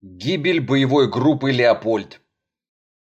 Гибель боевой группы «Леопольд».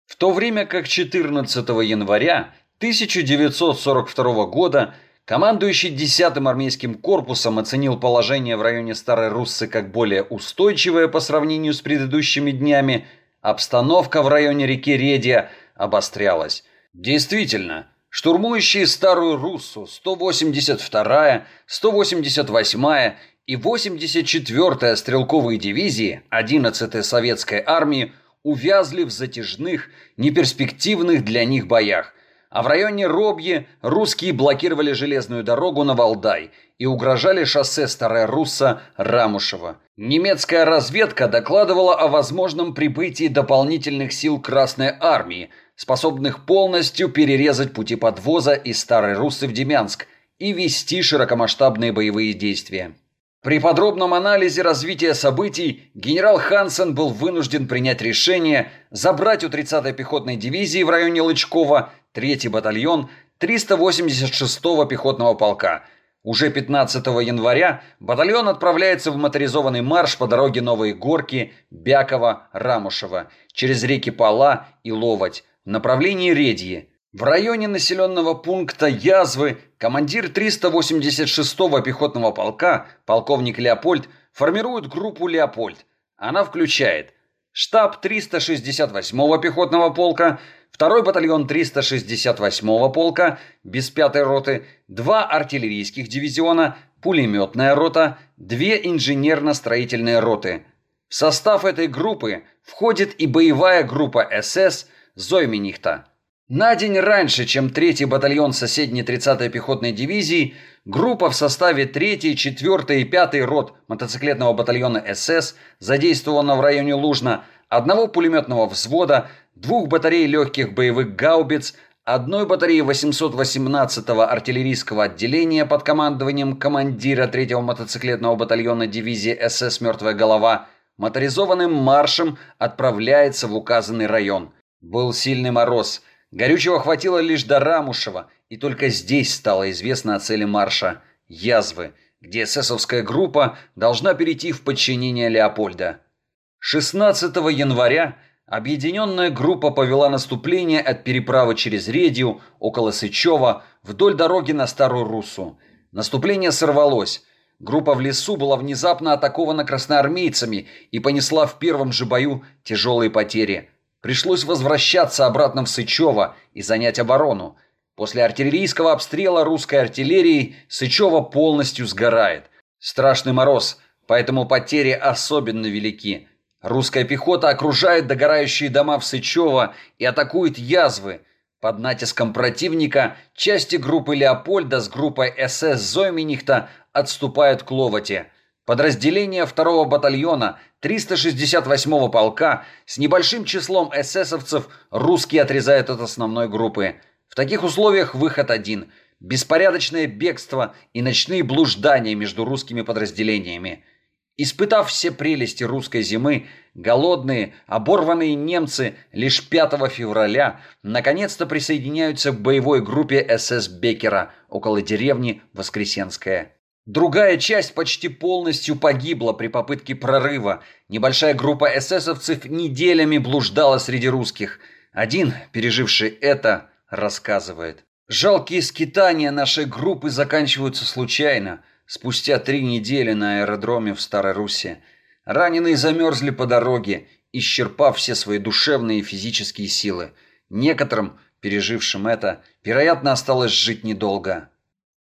В то время как 14 января 1942 года командующий 10-м армейским корпусом оценил положение в районе Старой Руссы как более устойчивое по сравнению с предыдущими днями, обстановка в районе реки Редия обострялась. Действительно, штурмующие Старую Руссу 182-я, 188-я и 84-я стрелковые дивизии 11-й советской армии увязли в затяжных, неперспективных для них боях, а в районе Робьи русские блокировали железную дорогу на Валдай и угрожали шоссе Старая Русса Рамушева. Немецкая разведка докладывала о возможном прибытии дополнительных сил Красной Армии, способных полностью перерезать пути подвоза из Старой Руссы в Демянск и вести широкомасштабные боевые действия. При подробном анализе развития событий генерал Хансен был вынужден принять решение забрать у 30-й пехотной дивизии в районе Лычкова 3-й батальон 386-го пехотного полка. Уже 15 января батальон отправляется в моторизованный марш по дороге Новые Горки, Бяково, Рамушево, через реки Пала и Ловоть в направлении Редьи. В районе населенного пункта Язвы командир 386-го пехотного полка, полковник Леопольд, формирует группу «Леопольд». Она включает штаб 368-го пехотного полка, второй батальон 368-го полка, без пятой роты, два артиллерийских дивизиона, пулеметная рота, две инженерно-строительные роты. В состав этой группы входит и боевая группа СС «Зойменихта». На день раньше, чем 3-й батальон соседней 30-й пехотной дивизии, группа в составе 3-й, 4-й и 5-й рот мотоциклетного батальона СС задействована в районе Лужна, одного пулеметного взвода, двух батарей легких боевых гаубиц, одной батареи 818-го артиллерийского отделения под командованием командира 3-го мотоциклетного батальона дивизии СС «Мертвая голова», моторизованным маршем отправляется в указанный район. Был сильный мороз – Горючего хватило лишь до Рамушева, и только здесь стало известно о цели марша – Язвы, где эсэсовская группа должна перейти в подчинение Леопольда. 16 января объединенная группа повела наступление от переправы через Редию около Сычева вдоль дороги на Старую Руссу. Наступление сорвалось. Группа в лесу была внезапно атакована красноармейцами и понесла в первом же бою тяжелые потери – Пришлось возвращаться обратно в Сычево и занять оборону. После артиллерийского обстрела русской артиллерии Сычево полностью сгорает. Страшный мороз, поэтому потери особенно велики. Русская пехота окружает догорающие дома в Сычево и атакует язвы. Под натиском противника части группы Леопольда с группой СС Зойменихта отступают к Ловоте. Подразделения второго батальона 368-го полка с небольшим числом эсэсовцев русские отрезают от основной группы. В таких условиях выход один – беспорядочное бегство и ночные блуждания между русскими подразделениями. Испытав все прелести русской зимы, голодные, оборванные немцы лишь 5 февраля наконец-то присоединяются к боевой группе СС Бекера около деревни Воскресенская. Другая часть почти полностью погибла при попытке прорыва. Небольшая группа эсэсовцев неделями блуждала среди русских. Один, переживший это, рассказывает. Жалкие скитания нашей группы заканчиваются случайно, спустя три недели на аэродроме в Старой Руси. Раненые замерзли по дороге, исчерпав все свои душевные и физические силы. Некоторым, пережившим это, вероятно, осталось жить недолго.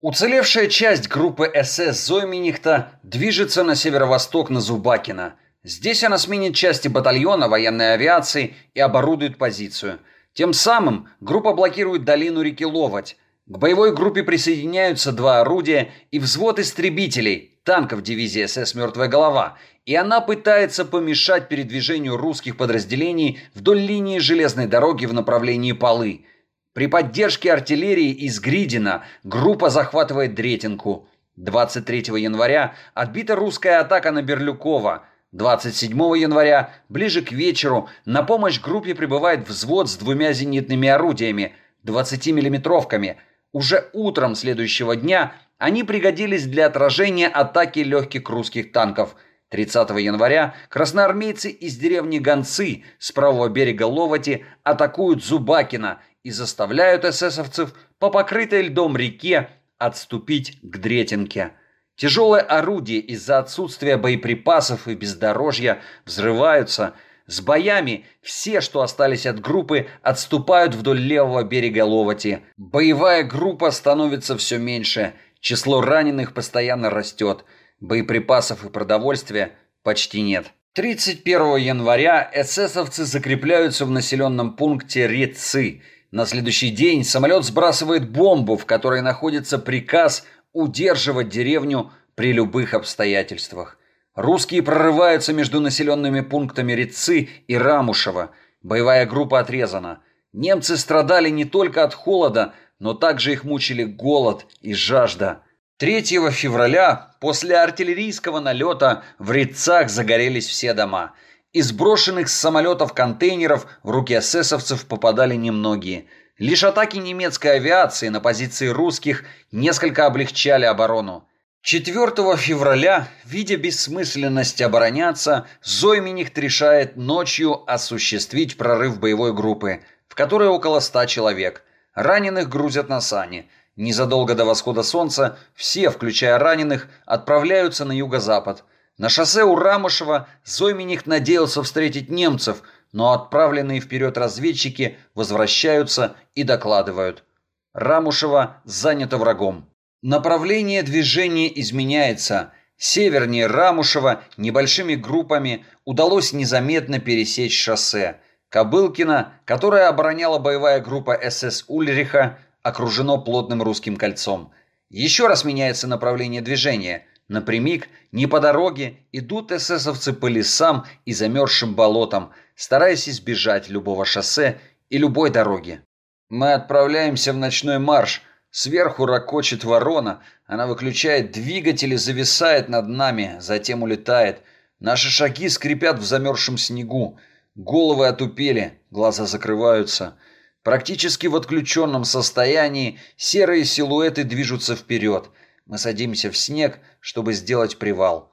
Уцелевшая часть группы СС Зойминихта движется на северо-восток на Зубакина. Здесь она сменит части батальона военной авиации и оборудует позицию. Тем самым группа блокирует долину реки Ловоть. К боевой группе присоединяются два орудия и взвод истребителей, танков дивизии СС «Мертвая голова», и она пытается помешать передвижению русских подразделений вдоль линии железной дороги в направлении Полы – при поддержке артиллерии из Гридина группа захватывает Дретинку. 23 января отбита русская атака на Берлюкова. 27 января, ближе к вечеру, на помощь группе прибывает взвод с двумя зенитными орудиями, 20-миллиметровками. Уже утром следующего дня они пригодились для отражения атаки легких русских танков. 30 января красноармейцы из деревни Гонцы с правого берега Ловати атакуют Зубакина и заставляют эсэсовцев по покрытой льдом реке отступить к Дретинке. Тяжелые орудия из-за отсутствия боеприпасов и бездорожья взрываются. С боями все, что остались от группы, отступают вдоль левого берега Ловати. Боевая группа становится все меньше. Число раненых постоянно растет. Боеприпасов и продовольствия почти нет. 31 января эсэсовцы закрепляются в населенном пункте Рецы. На следующий день самолет сбрасывает бомбу, в которой находится приказ удерживать деревню при любых обстоятельствах. Русские прорываются между населенными пунктами Рецы и Рамушева. Боевая группа отрезана. Немцы страдали не только от холода, но также их мучили голод и жажда. 3 февраля после артиллерийского налета в Рецах загорелись все дома. Из брошенных с самолетов контейнеров в руки эсэсовцев попадали немногие. Лишь атаки немецкой авиации на позиции русских несколько облегчали оборону. 4 февраля, видя бессмысленность обороняться, Зойминихт решает ночью осуществить прорыв боевой группы, в которой около ста человек. Раненых грузят на сани. Незадолго до восхода солнца все, включая раненых, отправляются на юго-запад. На шоссе у Рамышева Зойминихт надеялся встретить немцев, но отправленные вперед разведчики возвращаются и докладывают. Рамушева занято врагом. Направление движения изменяется. Севернее Рамушева небольшими группами удалось незаметно пересечь шоссе. Кобылкино, которое обороняла боевая группа СС Ульриха, окружено плотным русским кольцом. Еще раз меняется направление движения. Напрямик, не по дороге, идут эсэсовцы по лесам и замерзшим болотам, стараясь избежать любого шоссе и любой дороги. Мы отправляемся в ночной марш – Сверху ракочет ворона, она выключает двигатель и зависает над нами, затем улетает. Наши шаги скрипят в замерзшем снегу. Головы отупели, глаза закрываются. Практически в отключенном состоянии серые силуэты движутся вперед. Мы садимся в снег, чтобы сделать привал.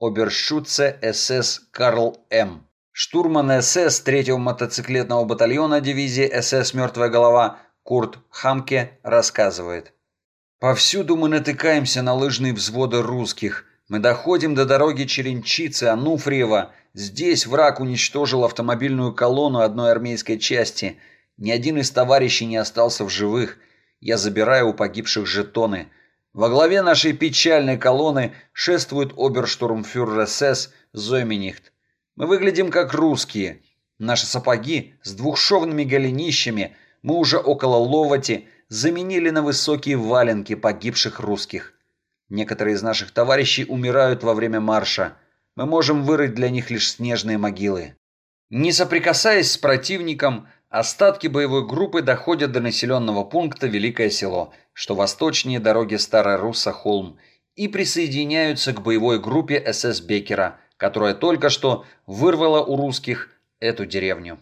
Обершутце СС Карл М. Штурман СС 3-го мотоциклетного батальона дивизии СС «Мертвая голова» Курт Хамке рассказывает. Повсюду мы натыкаемся на лыжные взводы русских. Мы доходим до дороги Черенчицы, Ануфриева. Здесь враг уничтожил автомобильную колонну одной армейской части. Ни один из товарищей не остался в живых. Я забираю у погибших жетоны. Во главе нашей печальной колонны шествует оберштурмфюрер СС Зойменихт. Мы выглядим как русские. Наши сапоги с двухшовными голенищами – мы уже около Ловати заменили на высокие валенки погибших русских. Некоторые из наших товарищей умирают во время марша. Мы можем вырыть для них лишь снежные могилы. Не соприкасаясь с противником, остатки боевой группы доходят до населенного пункта Великое Село, что восточнее дороги Старая Русса-Холм, и присоединяются к боевой группе СС Бекера, которая только что вырвала у русских эту деревню.